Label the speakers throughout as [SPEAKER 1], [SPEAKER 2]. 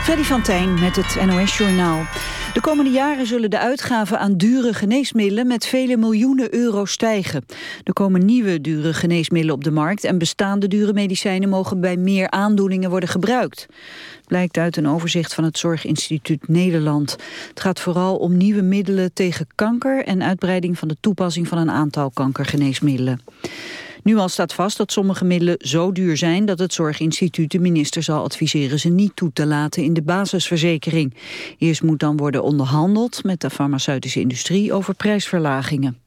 [SPEAKER 1] Freddy van Tijn met het NOS Journaal. De komende jaren zullen de uitgaven aan dure geneesmiddelen met vele miljoenen euro stijgen. Er komen nieuwe dure geneesmiddelen op de markt en bestaande dure medicijnen mogen bij meer aandoeningen worden gebruikt. Blijkt uit een overzicht van het Zorginstituut Nederland. Het gaat vooral om nieuwe middelen tegen kanker en uitbreiding van de toepassing van een aantal kankergeneesmiddelen. Nu al staat vast dat sommige middelen zo duur zijn dat het Zorginstituut de minister zal adviseren ze niet toe te laten in de basisverzekering. Eerst moet dan worden onderhandeld met de farmaceutische industrie over prijsverlagingen.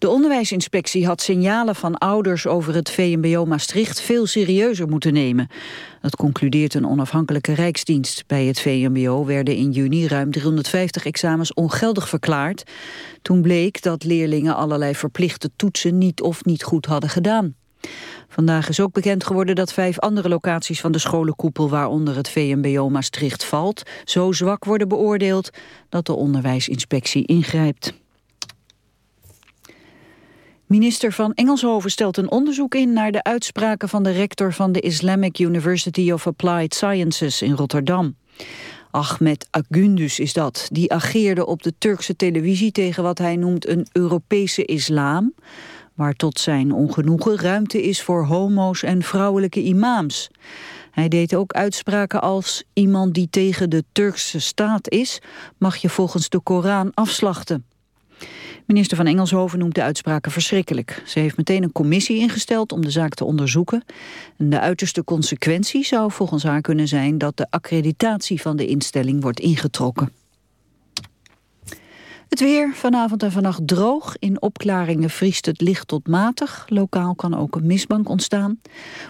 [SPEAKER 1] De onderwijsinspectie had signalen van ouders over het VMBO Maastricht veel serieuzer moeten nemen. Dat concludeert een onafhankelijke rijksdienst. Bij het VMBO werden in juni ruim 350 examens ongeldig verklaard. Toen bleek dat leerlingen allerlei verplichte toetsen niet of niet goed hadden gedaan. Vandaag is ook bekend geworden dat vijf andere locaties van de scholenkoepel waaronder het VMBO Maastricht valt, zo zwak worden beoordeeld dat de onderwijsinspectie ingrijpt. Minister van Engelshoven stelt een onderzoek in naar de uitspraken van de rector van de Islamic University of Applied Sciences in Rotterdam. Ahmed Agundus is dat. Die ageerde op de Turkse televisie tegen wat hij noemt een Europese islam, waar tot zijn ongenoegen ruimte is voor homo's en vrouwelijke imams. Hij deed ook uitspraken als iemand die tegen de Turkse staat is, mag je volgens de Koran afslachten. Minister van Engelshoven noemt de uitspraken verschrikkelijk. Ze heeft meteen een commissie ingesteld om de zaak te onderzoeken. En de uiterste consequentie zou volgens haar kunnen zijn... dat de accreditatie van de instelling wordt ingetrokken. Het weer, vanavond en vannacht droog. In opklaringen vriest het licht tot matig. Lokaal kan ook een mistbank ontstaan.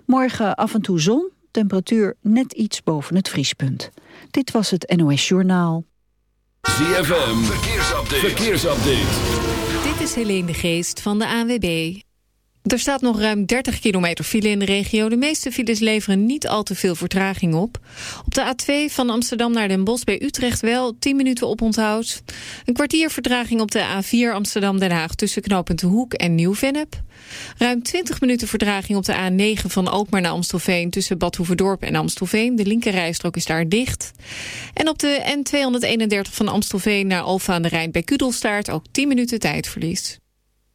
[SPEAKER 1] Morgen af en toe zon, temperatuur net iets boven het vriespunt. Dit was het NOS Journaal.
[SPEAKER 2] ZFM, verkeersupdate. verkeersupdate.
[SPEAKER 3] Dit is Helene de Geest van de ANWB. Er staat nog ruim 30 kilometer file in de regio. De meeste files leveren niet al te veel vertraging op. Op de A2 van Amsterdam naar Den Bosch bij Utrecht wel 10 minuten op onthoud. Een kwartier vertraging op de A4 Amsterdam-Den Haag... tussen knooppunt Hoek en Nieuw-Vennep. Ruim 20 minuten verdraging op de A9 van Alkmaar naar Amstelveen... tussen Bad Hoeverdorp en Amstelveen. De linkerrijstrook is daar dicht. En op de N231 van Amstelveen naar Alfa aan de Rijn bij Kudelstaart... ook 10 minuten tijdverlies.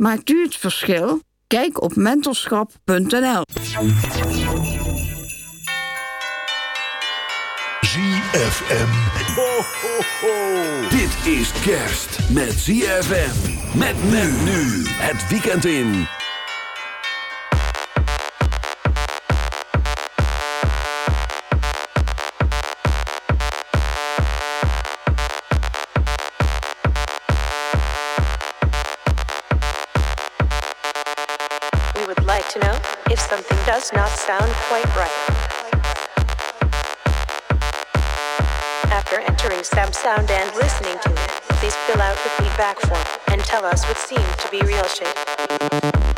[SPEAKER 4] Maakt u het verschil? Kijk op mentorschap.nl.
[SPEAKER 5] ZFM.
[SPEAKER 2] Ho, ho, ho. Dit is kerst met ZFM. Met men nu. Het weekend in.
[SPEAKER 6] Something does not sound quite right. After entering some sound and listening to it, please fill out the feedback form and tell us what seemed to be real shit.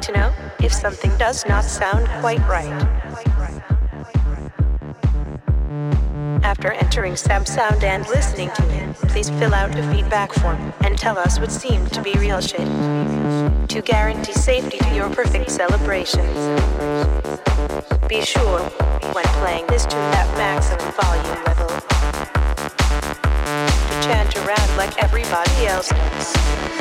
[SPEAKER 6] Like to know if something does not sound quite right. After entering some sound and listening to it, please fill out a feedback form and tell us what seemed to be real shit. To guarantee safety to your perfect celebrations. Be sure, when playing this tune at maximum volume level, to chant around like everybody else does.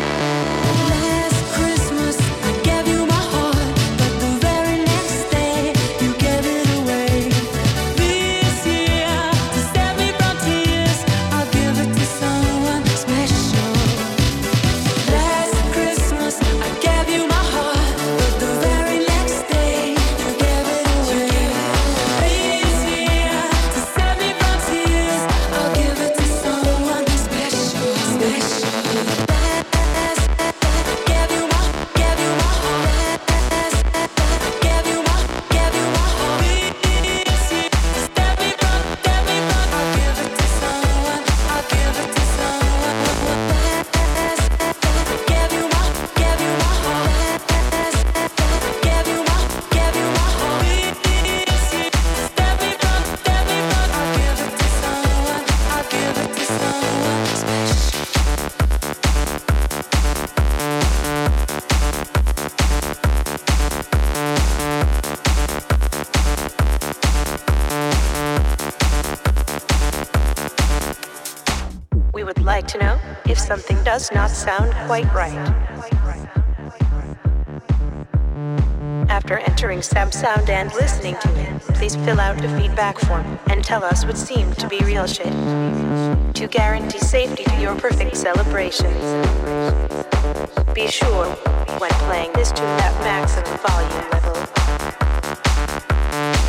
[SPEAKER 6] Quite right. After entering some sound and listening to it, please fill out the feedback form and tell us what seemed to be real shit. To guarantee safety to your perfect celebrations. Be sure, when playing this tune at maximum volume level,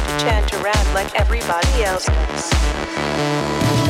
[SPEAKER 6] to chant around like everybody else does.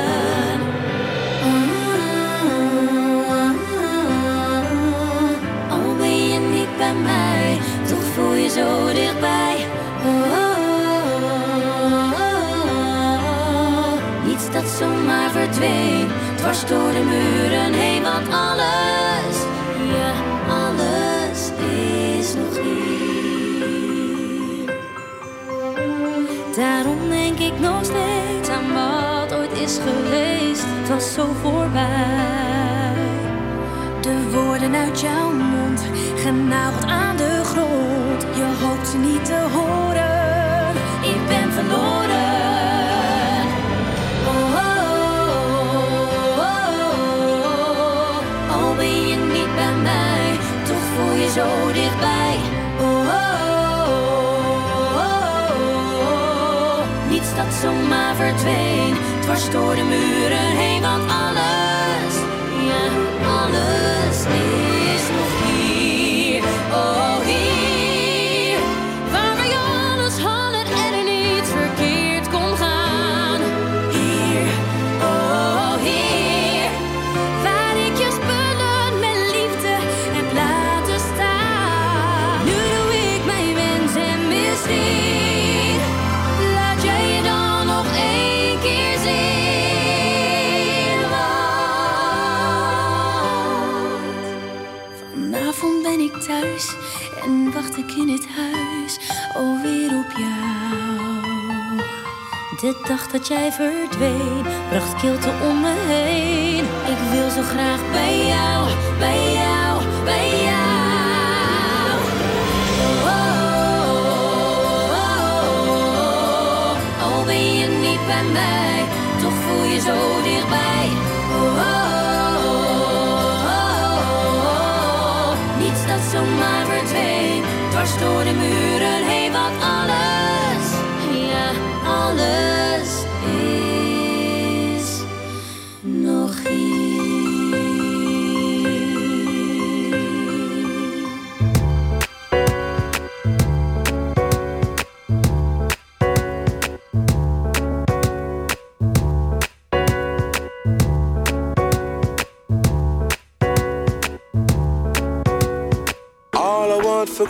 [SPEAKER 7] Mij, toch voel je zo dichtbij. Niets dat zomaar verdween, dwars door de muren heen, want alles, ja, alles is nog hier. Daarom denk ik nog steeds aan wat ooit is geweest. Het was zo voorbij. De woorden uit jouw genageld aan de grond. Je hoopt ze niet te horen. Ik ben verloren. Oh, oh, oh, oh. Al ben je niet bij mij, toch voel je zo dichtbij. Oh, oh, oh, oh. Niets dat zomaar verdween, dwars door de muren heen, want wacht ik in het huis alweer op jou. De dag dat jij verdween, bracht kilte om me heen. Ik wil zo graag bij jou, bij jou, bij jou. Oh, oh, oh, oh. Al ben je niet bij mij, toch voel je zo dichtbij. Oh, oh, oh, oh. Niets dat zomaar verdween, dwars door de muren heen, want alles, ja, alles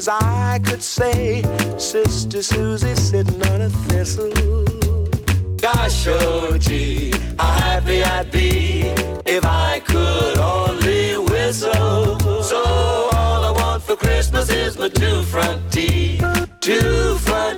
[SPEAKER 8] Since I could say, Sister Susie sitting on a thistle. Gosh, oh gee, how happy I'd be if I could only whistle. So all I want for Christmas is my two front teeth, two front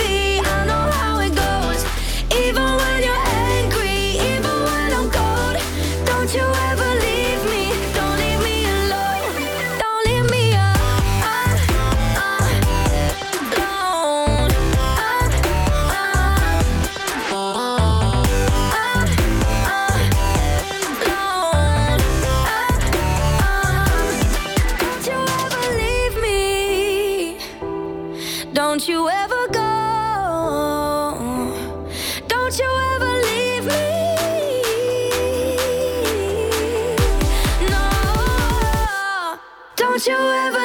[SPEAKER 7] you ever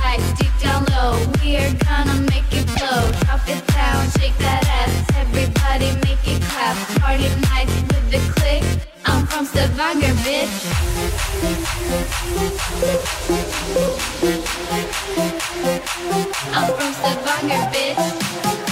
[SPEAKER 9] lights deep down low. We're gonna make it flow. Drop it down, shake that ass. Everybody make it clap. Party nights with the click. I'm from Stavanger, bitch. I'm from Stavanger, bitch.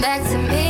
[SPEAKER 7] back to me.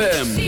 [SPEAKER 10] ZFM.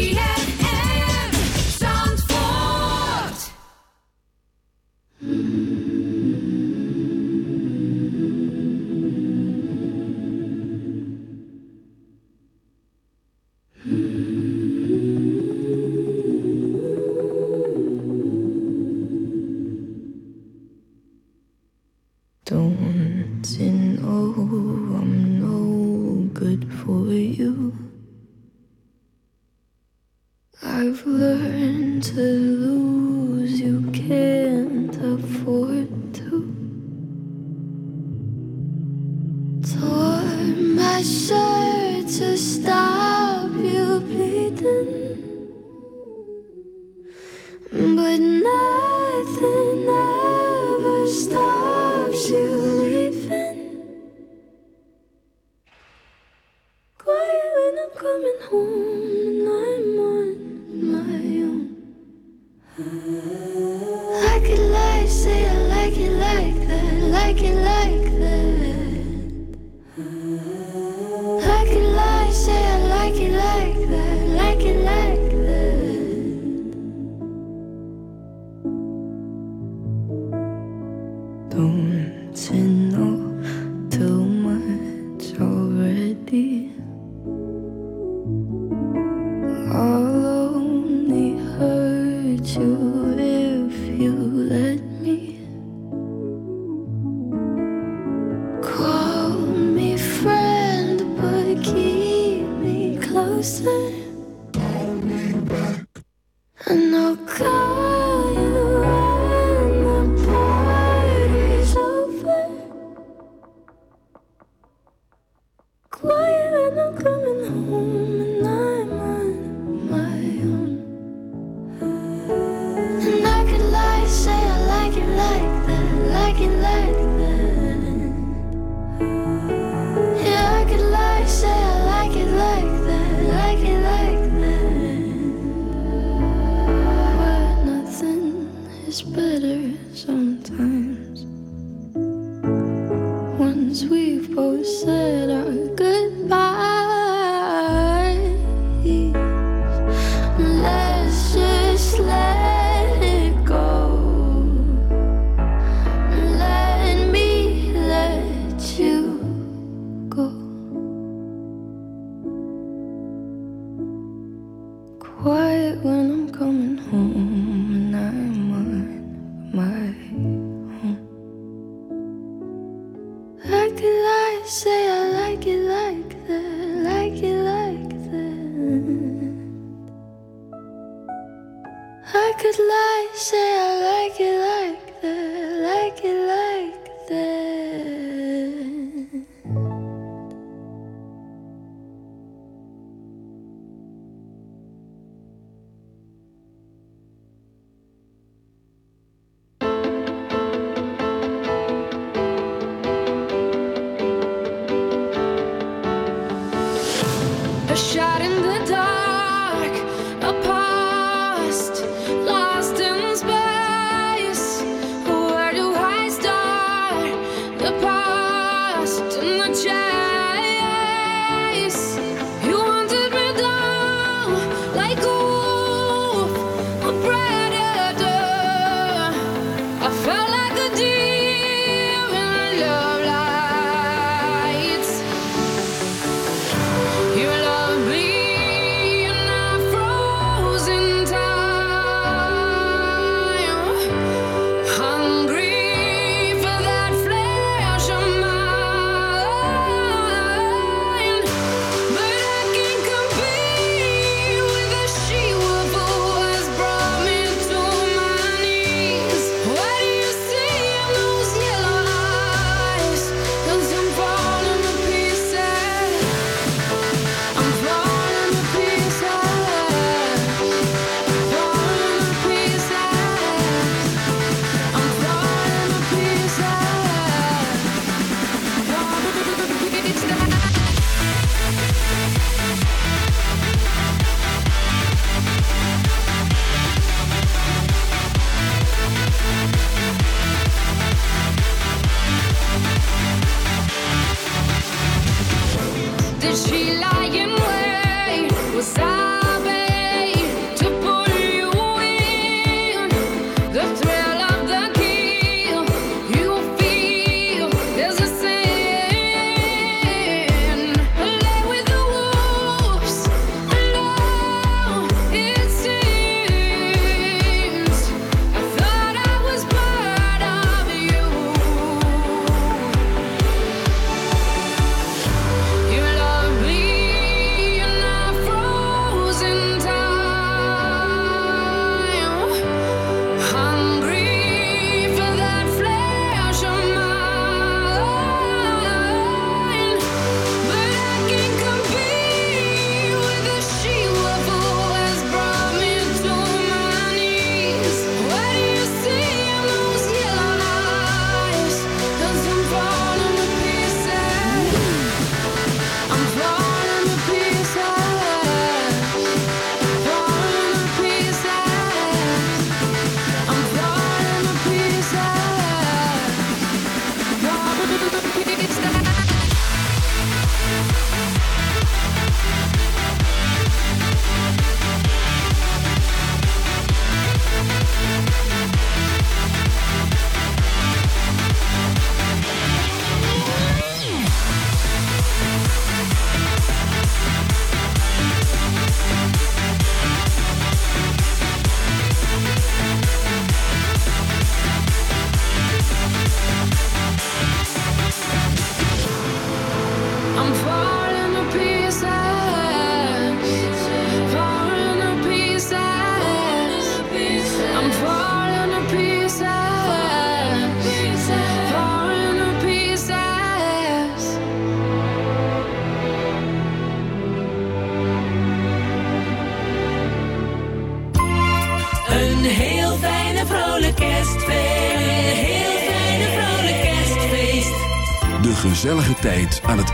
[SPEAKER 6] No go.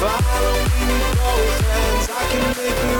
[SPEAKER 8] Follow me both hands. I can make the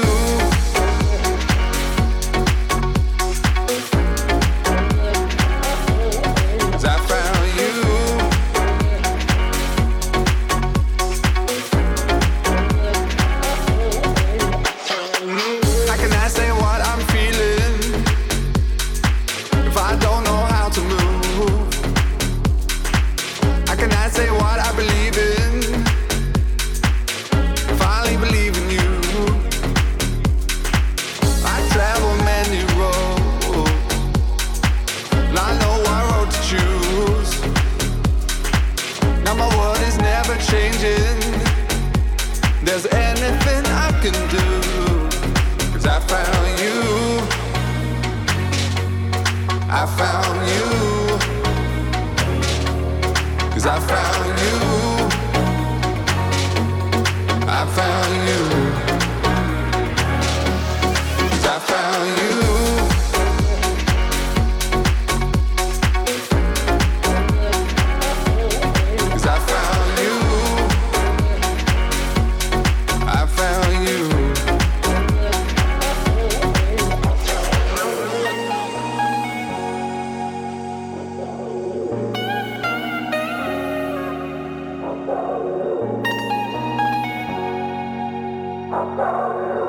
[SPEAKER 2] Oh,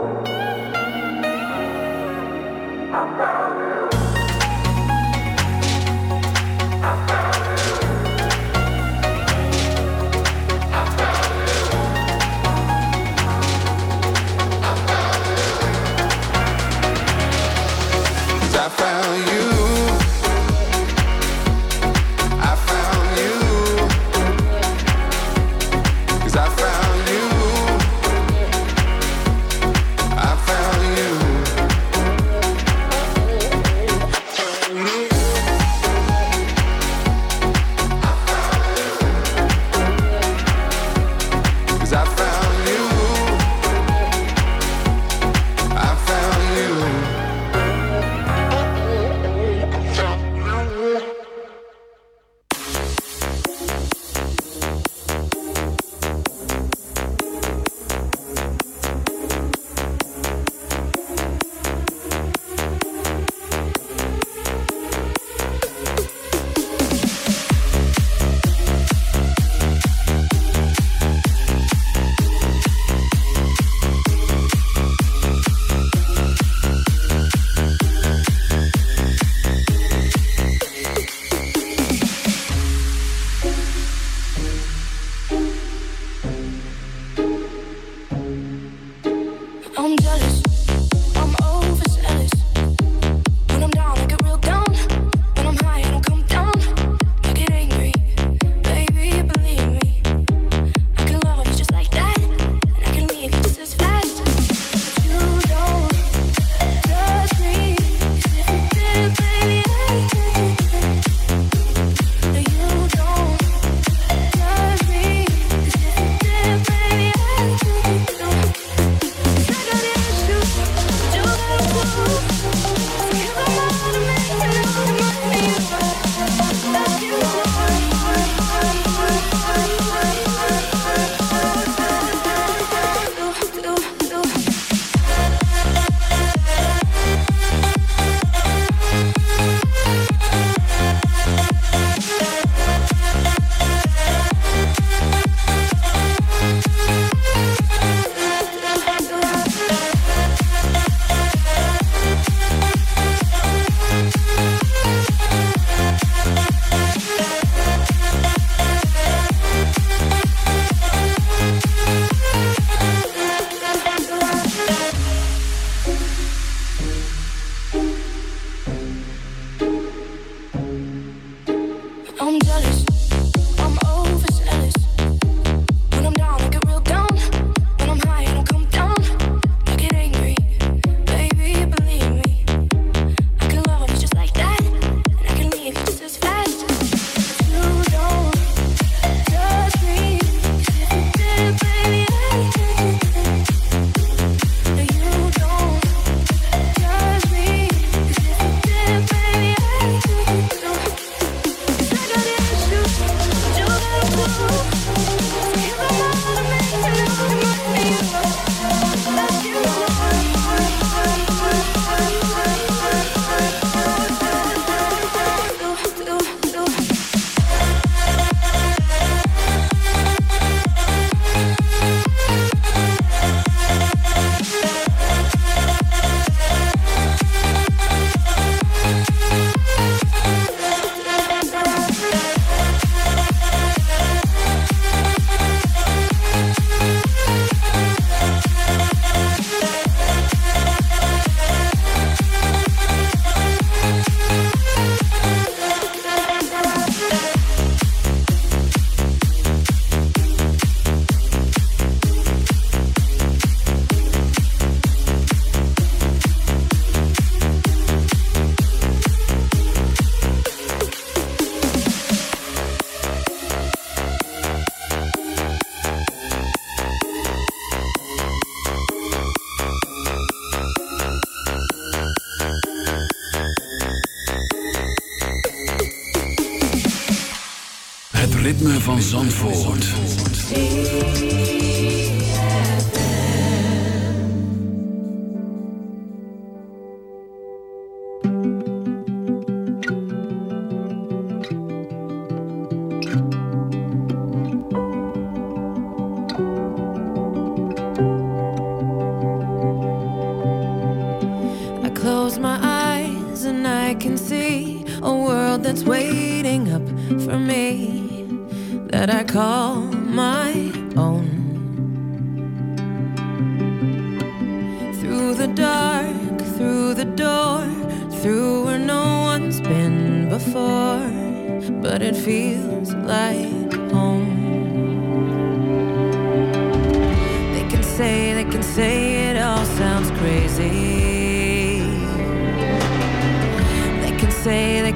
[SPEAKER 2] van Zandvoort.